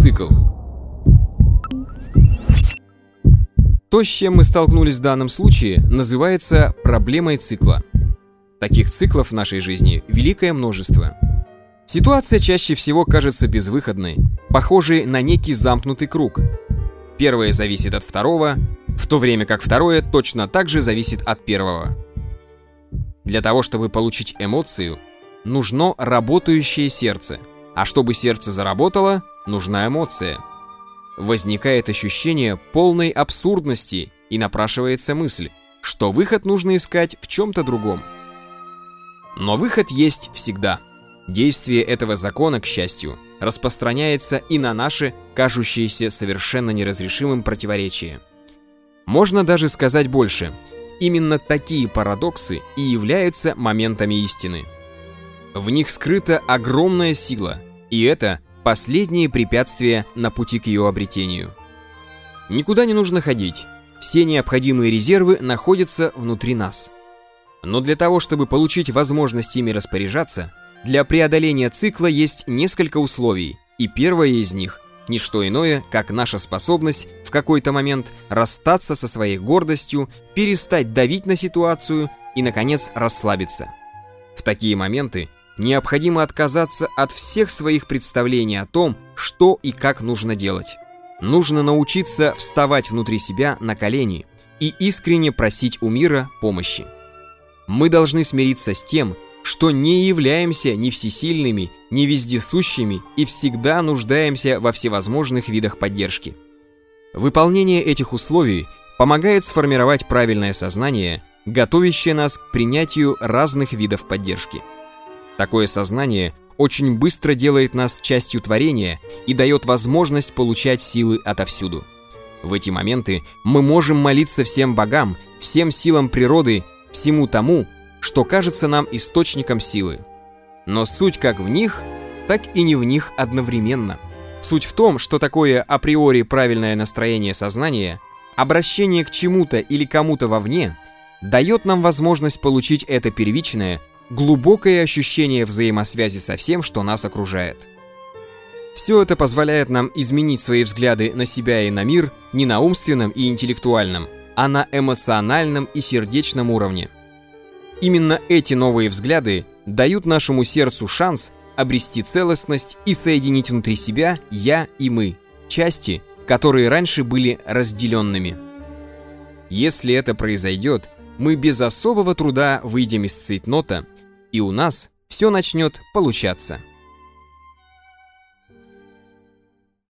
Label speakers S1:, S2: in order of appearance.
S1: Цикл. То, с чем мы столкнулись в данном случае, называется проблемой цикла. Таких циклов в нашей жизни великое множество. Ситуация чаще всего кажется безвыходной, похожей на некий замкнутый круг. Первое зависит от второго, в то время как второе точно так же зависит от первого. Для того, чтобы получить эмоцию, нужно работающее сердце, а чтобы сердце заработало, нужна эмоция. Возникает ощущение полной абсурдности и напрашивается мысль, что выход нужно искать в чем-то другом. Но выход есть всегда. Действие этого закона, к счастью, распространяется и на наши, кажущиеся совершенно неразрешимым противоречия. Можно даже сказать больше. Именно такие парадоксы и являются моментами истины. В них скрыта огромная сила, и это последние препятствия на пути к ее обретению. Никуда не нужно ходить, все необходимые резервы находятся внутри нас. Но для того, чтобы получить возможность ими распоряжаться, для преодоления цикла есть несколько условий, и первое из них – не что иное, как наша способность в какой-то момент расстаться со своей гордостью, перестать давить на ситуацию и, наконец, расслабиться. В такие моменты необходимо отказаться от всех своих представлений о том, что и как нужно делать. Нужно научиться вставать внутри себя на колени и искренне просить у мира помощи. Мы должны смириться с тем, что не являемся ни всесильными, ни вездесущими и всегда нуждаемся во всевозможных видах поддержки. Выполнение этих условий помогает сформировать правильное сознание, готовящее нас к принятию разных видов поддержки. Такое сознание очень быстро делает нас частью творения и дает возможность получать силы отовсюду. В эти моменты мы можем молиться всем богам, всем силам природы, всему тому, что кажется нам источником силы. Но суть как в них, так и не в них одновременно. Суть в том, что такое априори правильное настроение сознания, обращение к чему-то или кому-то вовне, дает нам возможность получить это первичное, глубокое ощущение взаимосвязи со всем, что нас окружает. Все это позволяет нам изменить свои взгляды на себя и на мир не на умственном и интеллектуальном, а на эмоциональном и сердечном уровне. Именно эти новые взгляды дают нашему сердцу шанс обрести целостность и соединить внутри себя «я» и «мы», части, которые раньше были разделенными. Если это произойдет, мы без особого труда выйдем из цейтнота и у нас все начнет получаться.